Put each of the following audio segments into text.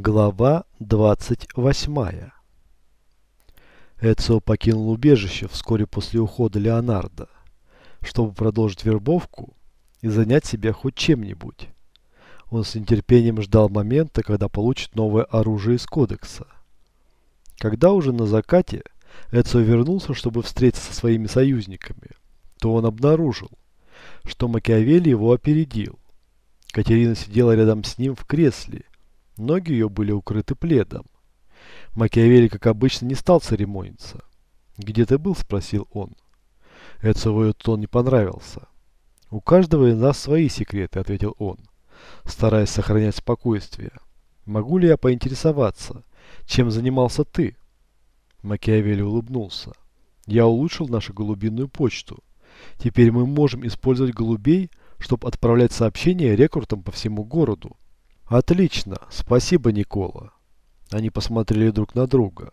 Глава 28 Эцио покинул убежище вскоре после ухода Леонардо, чтобы продолжить вербовку и занять себя хоть чем-нибудь. Он с нетерпением ждал момента, когда получит новое оружие из кодекса. Когда уже на закате Эцио вернулся, чтобы встретиться со своими союзниками, то он обнаружил, что Макиавелли его опередил. Катерина сидела рядом с ним в кресле, ноги ее были укрыты пледом. Макиавелли, как обычно, не стал церемониться. «Где ты был?» – спросил он. Этот тон не понравился. «У каждого из нас свои секреты», – ответил он, стараясь сохранять спокойствие. «Могу ли я поинтересоваться, чем занимался ты?» Макиавелли улыбнулся. «Я улучшил нашу голубиную почту. Теперь мы можем использовать голубей, чтобы отправлять сообщения рекрутам по всему городу». «Отлично! Спасибо, Никола!» Они посмотрели друг на друга.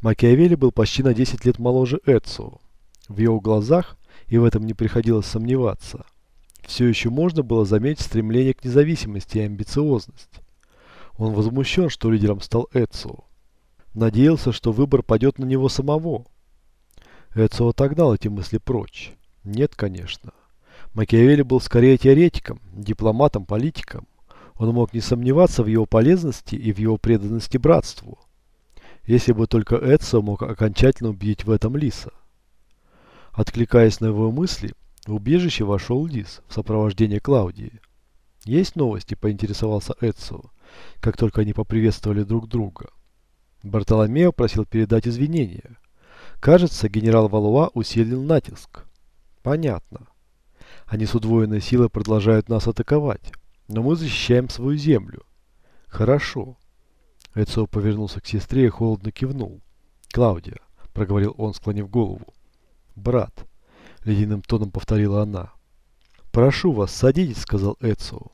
Макиавелли был почти на 10 лет моложе Эцио. В его глазах, и в этом не приходилось сомневаться, все еще можно было заметить стремление к независимости и амбициозность. Он возмущен, что лидером стал Эцио. Надеялся, что выбор падет на него самого. Эцио отогнал эти мысли прочь. Нет, конечно. Макиавелли был скорее теоретиком, дипломатом, политиком. Он мог не сомневаться в его полезности и в его преданности братству. Если бы только Эдсо мог окончательно убедить в этом Лиса. Откликаясь на его мысли, в убежище вошел Лис в сопровождении Клаудии. «Есть новости?» – поинтересовался Эдсо, как только они поприветствовали друг друга. Бартоломео просил передать извинения. Кажется, генерал Валуа усилил натиск. Понятно. Они с удвоенной силой продолжают нас атаковать. Но мы защищаем свою землю. Хорошо. Эцио повернулся к сестре и холодно кивнул. Клаудия, проговорил он, склонив голову. Брат, ледяным тоном повторила она. Прошу вас, садитесь, сказал Эцио.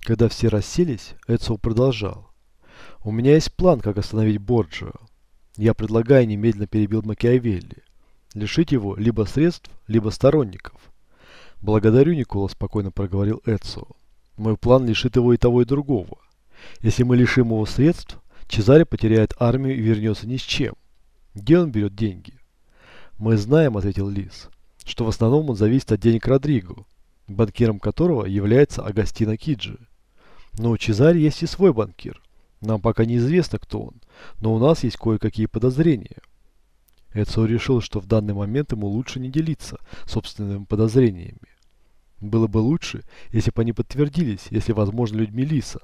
Когда все расселись, Эцио продолжал. У меня есть план, как остановить Борджио. Я предлагаю немедленно перебил Макиавелли. Лишить его либо средств, либо сторонников. Благодарю, Никола, спокойно проговорил Эцио. Мой план лишит его и того, и другого. Если мы лишим его средств, Чезаре потеряет армию и вернется ни с чем. Где он берет деньги? Мы знаем, ответил Лис, что в основном он зависит от денег Родриго, банкиром которого является Агастино Киджи. Но у Чезаре есть и свой банкир. Нам пока неизвестно, кто он, но у нас есть кое-какие подозрения. Эцио решил, что в данный момент ему лучше не делиться собственными подозрениями. Было бы лучше, если бы они подтвердились, если возможно, людьми Лиса.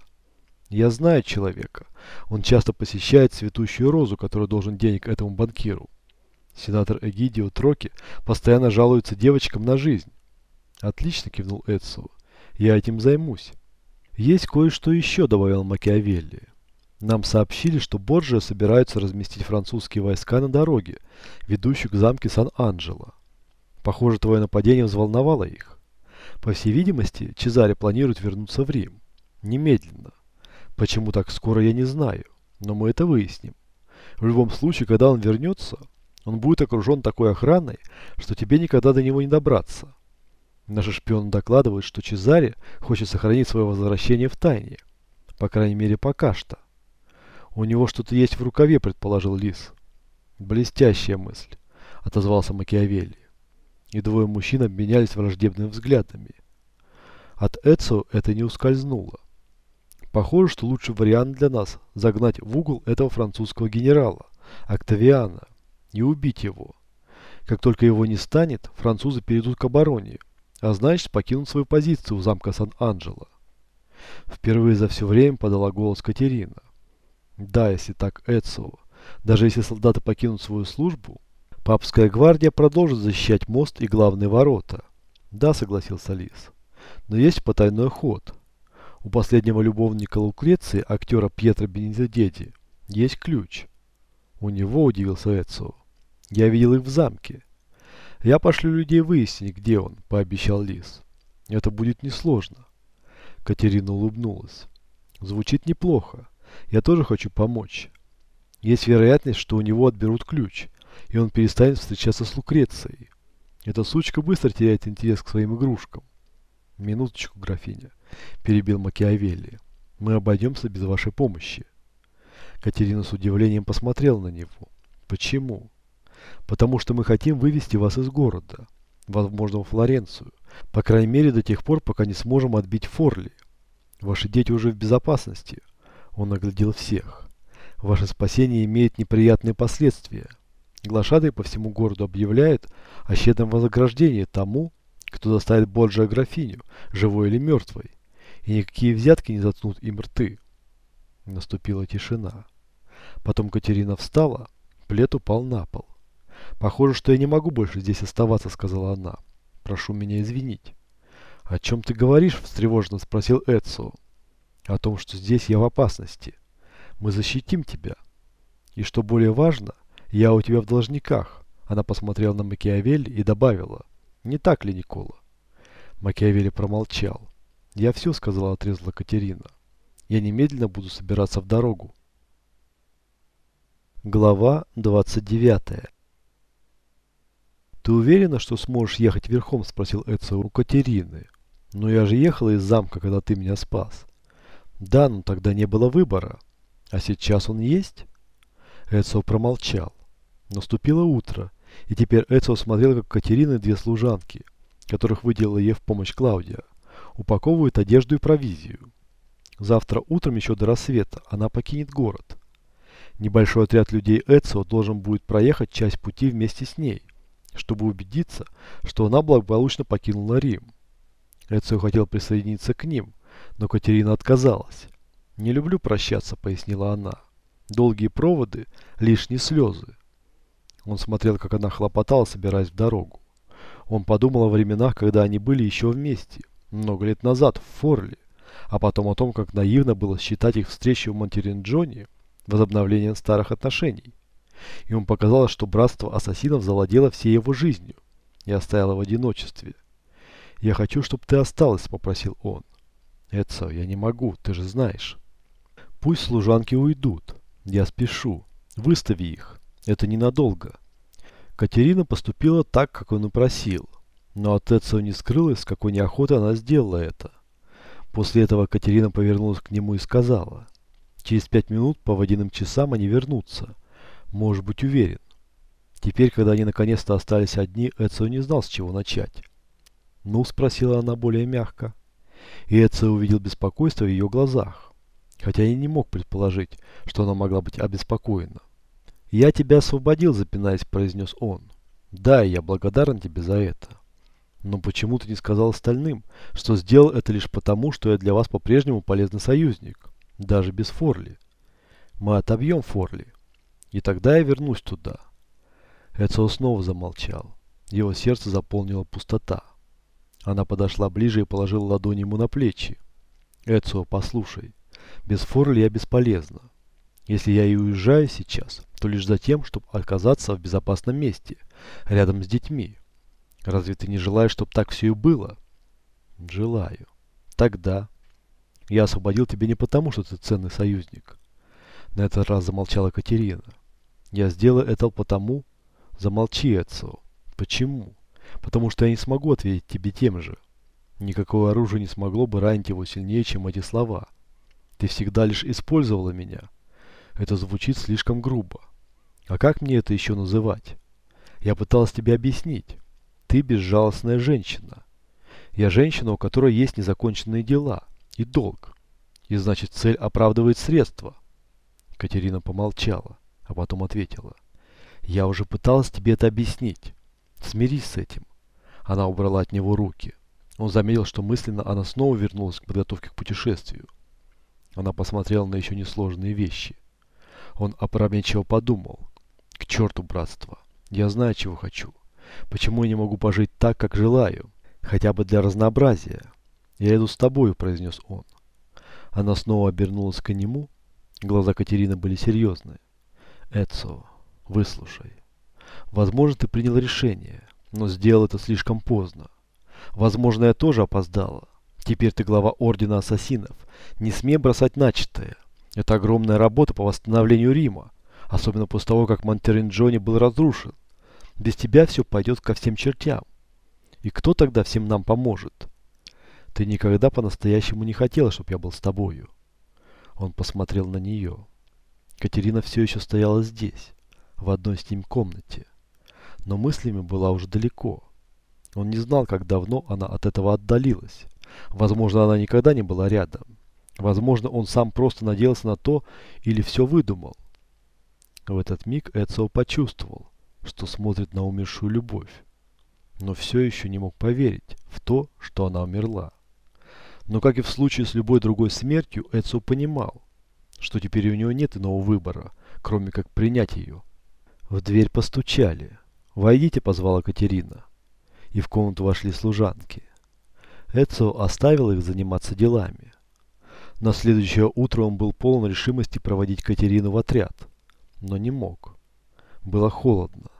Я знаю человека. Он часто посещает цветущую розу, которая должен денег этому банкиру. Сенатор Эгидио Троки постоянно жалуется девочкам на жизнь. Отлично, кивнул Эдсо. Я этим займусь. Есть кое-что еще, добавил Макиавелли. Нам сообщили, что Борджио собираются разместить французские войска на дороге, ведущей к замке Сан-Анджело. Похоже, твое нападение взволновало их. По всей видимости, Чезаре планирует вернуться в Рим. Немедленно. Почему так скоро, я не знаю. Но мы это выясним. В любом случае, когда он вернется, он будет окружен такой охраной, что тебе никогда до него не добраться. Наши шпионы докладывают, что Чезаре хочет сохранить свое возвращение в тайне. По крайней мере, пока что. У него что-то есть в рукаве, предположил Лис. Блестящая мысль, отозвался Макиавелли и двое мужчин обменялись враждебными взглядами. От Эцио это не ускользнуло. Похоже, что лучший вариант для нас – загнать в угол этого французского генерала, Октавиана, и убить его. Как только его не станет, французы перейдут к обороне, а значит покинут свою позицию у замка Сан-Анджело. Впервые за все время подала голос Катерина. Да, если так Эцио, даже если солдаты покинут свою службу, Папская гвардия продолжит защищать мост и главные ворота. Да, согласился Лис. Но есть потайной ход. У последнего любовника Лукреции, актера Пьетро Бенедеди, есть ключ. У него удивился Эцио. Я видел их в замке. Я пошлю людей выяснить, где он, пообещал Лис. Это будет несложно. Катерина улыбнулась. Звучит неплохо. Я тоже хочу помочь. Есть вероятность, что у него отберут ключ, и он перестанет встречаться с Лукрецией. Эта сучка быстро теряет интерес к своим игрушкам. Минуточку, графиня, перебил Макиавелли. Мы обойдемся без вашей помощи. Катерина с удивлением посмотрела на него. Почему? Потому что мы хотим вывести вас из города. Возможно, в Флоренцию. По крайней мере, до тех пор, пока не сможем отбить Форли. Ваши дети уже в безопасности. Он оглядел всех. Ваше спасение имеет неприятные последствия. Глашатый по всему городу объявляет о щедром вознаграждении тому, кто доставит Боджа графиню, живой или мертвой, и никакие взятки не заткнут им рты. Наступила тишина. Потом Катерина встала, плед упал на пол. «Похоже, что я не могу больше здесь оставаться», — сказала она. «Прошу меня извинить». «О чем ты говоришь?» — встревоженно спросил Эцио. «О том, что здесь я в опасности. Мы защитим тебя. И что более важно, я у тебя в должниках». Она посмотрела на Макиавелли и добавила. «Не так ли, Никола?» Макиавелли промолчал. «Я все сказала», — отрезала Катерина. «Я немедленно буду собираться в дорогу». Глава 29 «Ты уверена, что сможешь ехать верхом?» – спросил Эцио у Катерины. «Но я же ехала из замка, когда ты меня спас». «Да, но тогда не было выбора. А сейчас он есть?» Эцио промолчал. Наступило утро, и теперь Эцио смотрел, как Катерина и две служанки, которых выделила ей в помощь Клаудия, упаковывают одежду и провизию. Завтра утром еще до рассвета она покинет город. Небольшой отряд людей Эцио должен будет проехать часть пути вместе с ней – чтобы убедиться, что она благополучно покинула Рим. Эцио хотел присоединиться к ним, но Катерина отказалась. «Не люблю прощаться», — пояснила она. «Долгие проводы, лишние слезы». Он смотрел, как она хлопотала, собираясь в дорогу. Он подумал о временах, когда они были еще вместе, много лет назад, в Форле, а потом о том, как наивно было считать их встречу в Монтеринджоне возобновлением старых отношений. Ему показалось, что братство ассасинов завладело всей его жизнью и оставило в одиночестве. «Я хочу, чтобы ты осталась», — попросил он. «Эдсо, я не могу, ты же знаешь». «Пусть служанки уйдут. Я спешу. Выстави их. Это ненадолго». Катерина поступила так, как он и просил. Но от Эдсо не скрылось, с какой неохотой она сделала это. После этого Катерина повернулась к нему и сказала, «Через пять минут по водяным часам они вернутся» можешь быть уверен. Теперь, когда они наконец-то остались одни, Эцио не знал, с чего начать. «Ну?» – спросила она более мягко. И Эцио увидел беспокойство в ее глазах, хотя и не мог предположить, что она могла быть обеспокоена. «Я тебя освободил», – запинаясь, произнес он. «Да, я благодарен тебе за это. Но почему ты не сказал остальным, что сделал это лишь потому, что я для вас по-прежнему полезный союзник, даже без Форли? Мы отобьем Форли. И тогда я вернусь туда. Эцио снова замолчал. Его сердце заполнила пустота. Она подошла ближе и положила ладонь ему на плечи. Эцио, послушай, без Форли я бесполезна. Если я и уезжаю сейчас, то лишь за тем, чтобы оказаться в безопасном месте, рядом с детьми. Разве ты не желаешь, чтобы так все и было? Желаю. Тогда. Я освободил тебя не потому, что ты ценный союзник. На этот раз замолчала Катерина. Я сделаю это потому... Замолчи, Эцио. Почему? Потому что я не смогу ответить тебе тем же. Никакое оружие не смогло бы ранить его сильнее, чем эти слова. Ты всегда лишь использовала меня. Это звучит слишком грубо. А как мне это еще называть? Я пыталась тебе объяснить. Ты безжалостная женщина. Я женщина, у которой есть незаконченные дела и долг. И значит цель оправдывает средства. Катерина помолчала а потом ответила. «Я уже пыталась тебе это объяснить. Смирись с этим». Она убрала от него руки. Он заметил, что мысленно она снова вернулась к подготовке к путешествию. Она посмотрела на еще несложные вещи. Он опрометчиво подумал. «К черту братство! Я знаю, чего хочу. Почему я не могу пожить так, как желаю? Хотя бы для разнообразия. Я иду с тобою», — произнес он. Она снова обернулась к нему. Глаза Катерины были серьезные. Эцо, выслушай. Возможно, ты принял решение, но сделал это слишком поздно. Возможно, я тоже опоздала. Теперь ты глава Ордена Ассасинов. Не смей бросать начатое. Это огромная работа по восстановлению Рима, особенно после того, как Монтеринджони был разрушен. Без тебя все пойдет ко всем чертям. И кто тогда всем нам поможет? Ты никогда по-настоящему не хотела, чтобы я был с тобою. Он посмотрел на нее. Катерина все еще стояла здесь, в одной с ним комнате. Но мыслями была уже далеко. Он не знал, как давно она от этого отдалилась. Возможно, она никогда не была рядом. Возможно, он сам просто надеялся на то или все выдумал. В этот миг Эцио почувствовал, что смотрит на умершую любовь, но все еще не мог поверить в то, что она умерла. Но как и в случае с любой другой смертью, Эцио понимал, что теперь у него нет иного выбора, кроме как принять ее. В дверь постучали. «Войдите», — позвала Катерина. И в комнату вошли служанки. Эцио оставил их заниматься делами. На следующее утро он был полон решимости проводить Катерину в отряд, но не мог. Было холодно.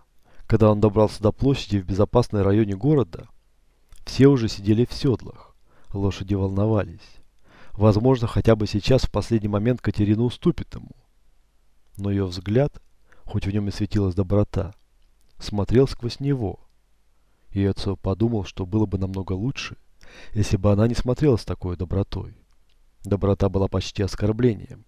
Когда он добрался до площади в безопасной районе города, все уже сидели в седлах. Лошади волновались. Возможно, хотя бы сейчас в последний момент Катерина уступит ему. Но ее взгляд, хоть в нем и светилась доброта, смотрел сквозь него. И Эцио подумал, что было бы намного лучше, если бы она не смотрела с такой добротой. Доброта была почти оскорблением.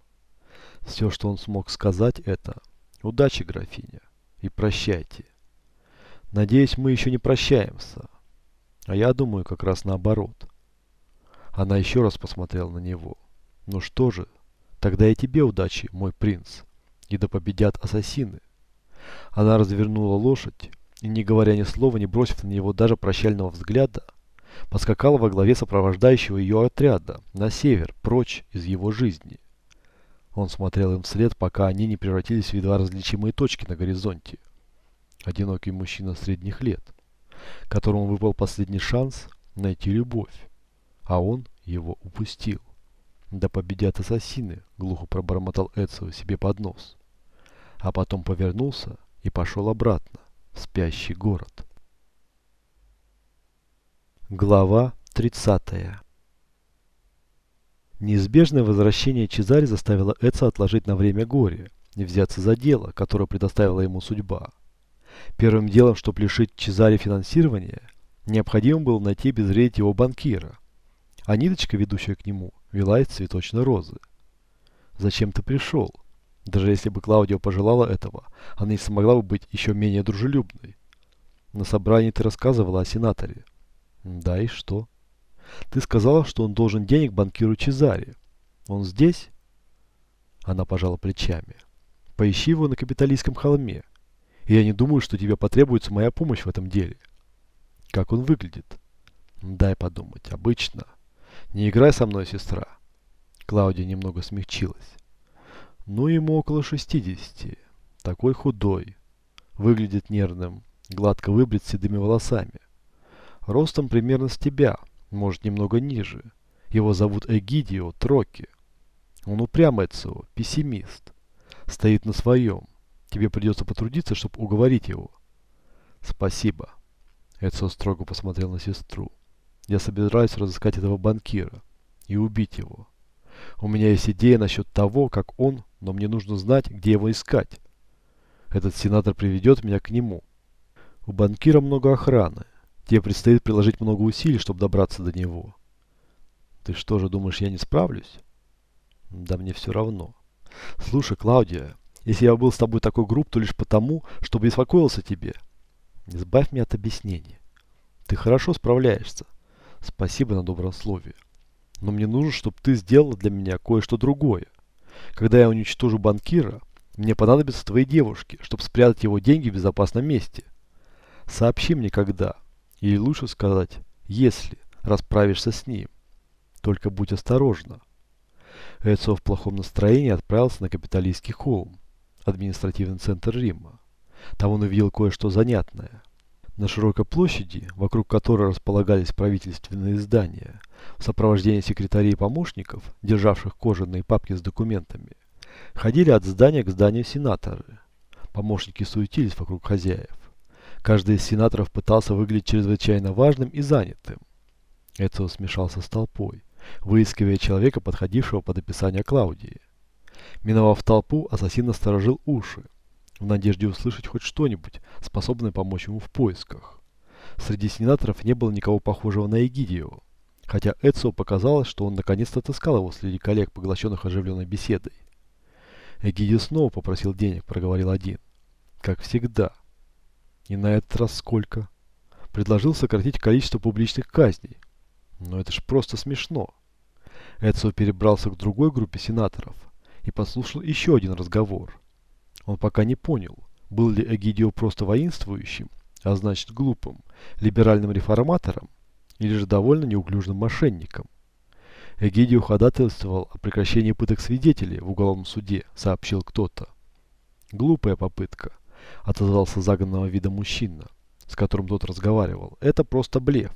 Все, что он смог сказать, это «Удачи, графиня, и прощайте». Надеюсь, мы еще не прощаемся. А я думаю, как раз наоборот. Она еще раз посмотрела на него. Ну что же, тогда и тебе удачи, мой принц. И да победят ассасины. Она развернула лошадь и, не говоря ни слова, не бросив на него даже прощального взгляда, поскакала во главе сопровождающего ее отряда на север, прочь из его жизни. Он смотрел им вслед, пока они не превратились в едва различимые точки на горизонте. Одинокий мужчина средних лет, которому выпал последний шанс найти любовь, а он его упустил. Да победят ассасины, глухо пробормотал Эцио себе под нос. А потом повернулся и пошел обратно в спящий город. Глава 30 Неизбежное возвращение Чезари заставило Эца отложить на время горе и взяться за дело, которое предоставила ему судьба. Первым делом, чтобы лишить Чезари финансирования, необходимо было найти и его банкира, а ниточка, ведущая к нему, вела из цветочной розы. «Зачем ты пришел?» Даже если бы Клаудио пожелала этого, она не смогла бы быть еще менее дружелюбной. На собрании ты рассказывала о сенаторе. Да и что? Ты сказала, что он должен денег банкиру Чезаре. Он здесь? Она пожала плечами. Поищи его на капиталистском холме. И я не думаю, что тебе потребуется моя помощь в этом деле. Как он выглядит? Дай подумать. Обычно. Не играй со мной, сестра. Клаудия немного смягчилась. Ну, ему около 60. Такой худой. Выглядит нервным. Гладко выбрит седыми волосами. Ростом примерно с тебя, может немного ниже. Его зовут Эгидио Троки. Он упрямый Эцио, пессимист. Стоит на своем. Тебе придется потрудиться, чтобы уговорить его. Спасибо. Эцио строго посмотрел на сестру. Я собираюсь разыскать этого банкира и убить его. У меня есть идея насчет того, как он, но мне нужно знать, где его искать. Этот сенатор приведет меня к нему. У банкира много охраны. Тебе предстоит приложить много усилий, чтобы добраться до него. Ты что же думаешь, я не справлюсь? Да мне все равно. Слушай, Клаудия, если я был с тобой такой груб, то лишь потому, чтобы беспокоился тебе. Избавь меня от объяснений. Ты хорошо справляешься. Спасибо на добром слове. Но мне нужно, чтобы ты сделала для меня кое-что другое. Когда я уничтожу банкира, мне понадобятся твои девушки, чтобы спрятать его деньги в безопасном месте. Сообщи мне, когда. Или лучше сказать, если расправишься с ним. Только будь осторожна. Эцио в плохом настроении отправился на капиталистский холм, административный центр Рима. Там он увидел кое-что занятное. На широкой площади, вокруг которой располагались правительственные здания, в сопровождении секретарей и помощников, державших кожаные папки с документами, ходили от здания к зданию сенаторы. Помощники суетились вокруг хозяев. Каждый из сенаторов пытался выглядеть чрезвычайно важным и занятым. Эцио смешался с толпой, выискивая человека, подходившего под описание Клаудии. Миновав толпу, ассасин насторожил уши, в надежде услышать хоть что-нибудь, способное помочь ему в поисках. Среди сенаторов не было никого похожего на Эгидио, хотя Эцио показалось, что он наконец-то отыскал его среди коллег, поглощенных оживленной беседой. Эгидио снова попросил денег, проговорил один. Как всегда. И на этот раз сколько? Предложил сократить количество публичных казней. Но это ж просто смешно. Эдсо перебрался к другой группе сенаторов и послушал еще один разговор. Он пока не понял, был ли Эгидио просто воинствующим, а значит глупым, либеральным реформатором, или же довольно неуклюжим мошенником. Эгидио ходатайствовал о прекращении пыток свидетелей в уголовном суде, сообщил кто-то. Глупая попытка, отозвался загнанного вида мужчина, с которым тот разговаривал. Это просто блеф.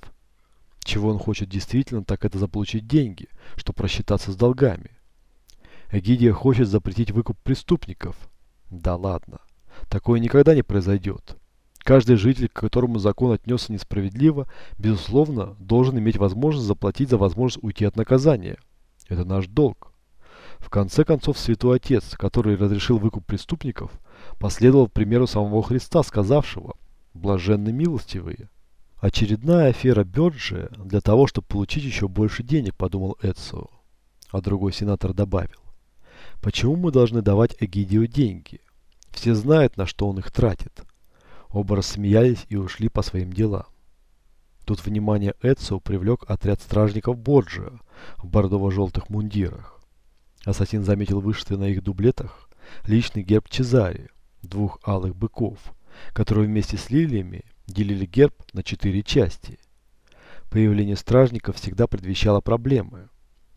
Чего он хочет действительно, так это заполучить деньги, чтобы просчитаться с долгами. Эгидия хочет запретить выкуп преступников. Да ладно, такое никогда не произойдет. Каждый житель, к которому закон отнесся несправедливо, безусловно, должен иметь возможность заплатить за возможность уйти от наказания. Это наш долг. В конце концов, Святой Отец, который разрешил выкуп преступников, последовал примеру самого Христа, сказавшего «блаженны милостивые». Очередная афера Бёрджия для того, чтобы получить еще больше денег, подумал Эдсо. А другой сенатор добавил. Почему мы должны давать Эгидию деньги? Все знают, на что он их тратит. Оба рассмеялись и ушли по своим делам. Тут внимание Эдсо привлек отряд стражников Борджиа в бордово-желтых мундирах. Ассасин заметил вышитый на их дублетах личный герб Чезари, двух алых быков, которые вместе с лилиями делили герб на четыре части. Появление стражников всегда предвещало проблемы,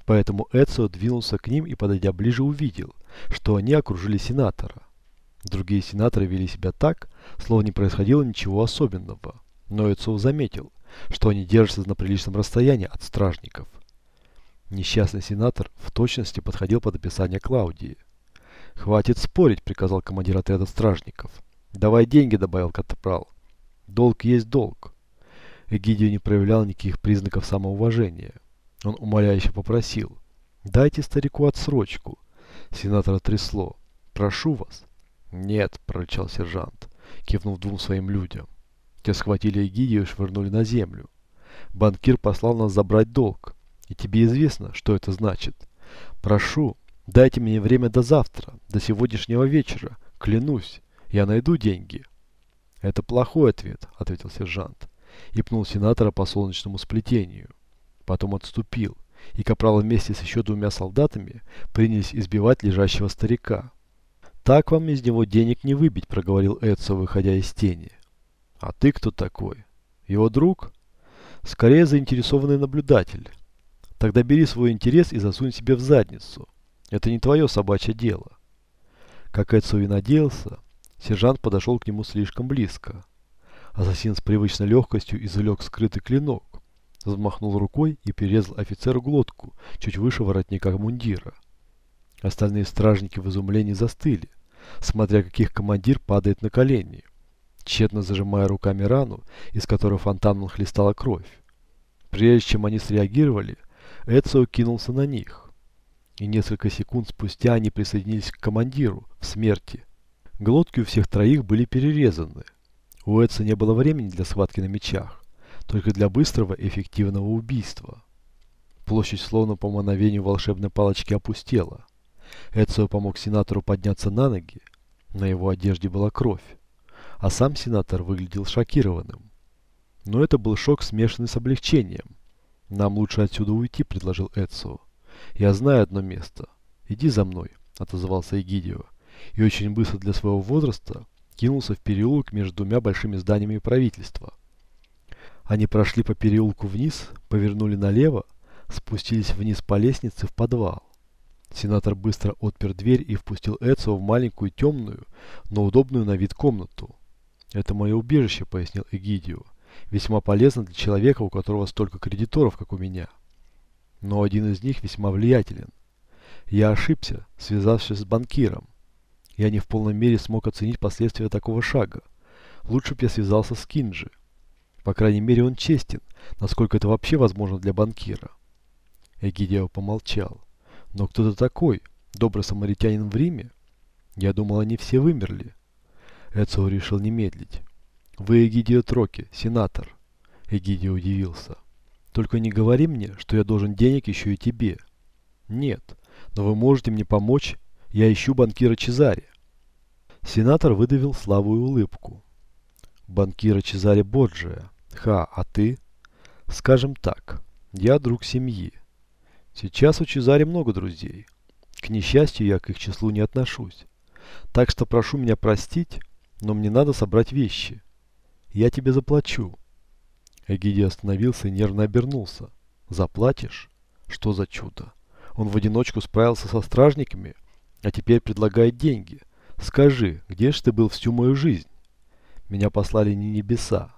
поэтому Эдсо двинулся к ним и, подойдя ближе, увидел, что они окружили сенатора. Другие сенаторы вели себя так, словно не происходило ничего особенного. Но Эцов заметил, что они держатся на приличном расстоянии от стражников. Несчастный сенатор в точности подходил под описание Клаудии. «Хватит спорить», — приказал командир отряда стражников. «Давай деньги», — добавил Катапрал. «Долг есть долг». Эгидио не проявлял никаких признаков самоуважения. Он умоляюще попросил. «Дайте старику отсрочку». Сенатора трясло. «Прошу вас». «Нет», – прорычал сержант, кивнув двум своим людям. Те схватили Эгидию и швырнули на землю. «Банкир послал нас забрать долг, и тебе известно, что это значит. Прошу, дайте мне время до завтра, до сегодняшнего вечера. Клянусь, я найду деньги». «Это плохой ответ», – ответил сержант, и пнул сенатора по солнечному сплетению. Потом отступил, и капрал вместе с еще двумя солдатами принялись избивать лежащего старика. «Так вам из него денег не выбить», — проговорил Эдсо, выходя из тени. «А ты кто такой? Его друг?» «Скорее заинтересованный наблюдатель. Тогда бери свой интерес и засунь себе в задницу. Это не твое собачье дело». Как Эдсо и надеялся, сержант подошел к нему слишком близко. Ассасин с привычной легкостью извлек скрытый клинок, взмахнул рукой и перерезал офицеру глотку чуть выше воротника мундира. Остальные стражники в изумлении застыли, смотря каких командир падает на колени, тщетно зажимая руками рану, из которой фонтаном хлестала кровь. Прежде чем они среагировали, Эцио кинулся на них. И несколько секунд спустя они присоединились к командиру в смерти. Глотки у всех троих были перерезаны. У Эца не было времени для схватки на мечах, только для быстрого эффективного убийства. Площадь словно по мановению волшебной палочки опустела. Эцио помог сенатору подняться на ноги. На его одежде была кровь. А сам сенатор выглядел шокированным. Но это был шок, смешанный с облегчением. «Нам лучше отсюда уйти», — предложил Эцио. «Я знаю одно место. Иди за мной», — отозвался Эгидио. И очень быстро для своего возраста кинулся в переулок между двумя большими зданиями правительства. Они прошли по переулку вниз, повернули налево, спустились вниз по лестнице в подвал. Сенатор быстро отпер дверь и впустил Эцио в маленькую темную, но удобную на вид комнату. «Это мое убежище», — пояснил Эгидио. «Весьма полезно для человека, у которого столько кредиторов, как у меня. Но один из них весьма влиятелен. Я ошибся, связавшись с банкиром. Я не в полной мере смог оценить последствия такого шага. Лучше бы я связался с Кинджи. По крайней мере, он честен, насколько это вообще возможно для банкира». Эгидио помолчал. Но кто ты такой? Добрый самаритянин в Риме? Я думал, они все вымерли. Эцио решил не медлить. Вы Эгидио Троки, сенатор. Эгидио удивился. Только не говори мне, что я должен денег еще и тебе. Нет, но вы можете мне помочь, Я ищу банкира Чезаре. Сенатор выдавил слабую улыбку. Банкира Чезаре Борджия. Ха, а ты? Скажем так, я друг семьи. Сейчас у Чезаре много друзей. К несчастью, я к их числу не отношусь. Так что прошу меня простить, но мне надо собрать вещи. Я тебе заплачу. Эгиди остановился и нервно обернулся. Заплатишь? Что за чудо? Он в одиночку справился со стражниками, а теперь предлагает деньги. Скажи, где ж ты был всю мою жизнь? Меня послали не небеса.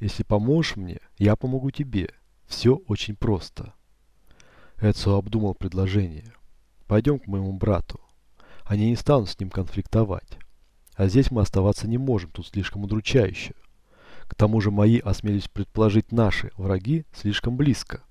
Если поможешь мне, я помогу тебе. Все очень просто. Эдсо обдумал предложение. Пойдем к моему брату. Они не станут с ним конфликтовать. А здесь мы оставаться не можем, тут слишком удручающе. К тому же мои, осмелюсь предположить, наши враги слишком близко.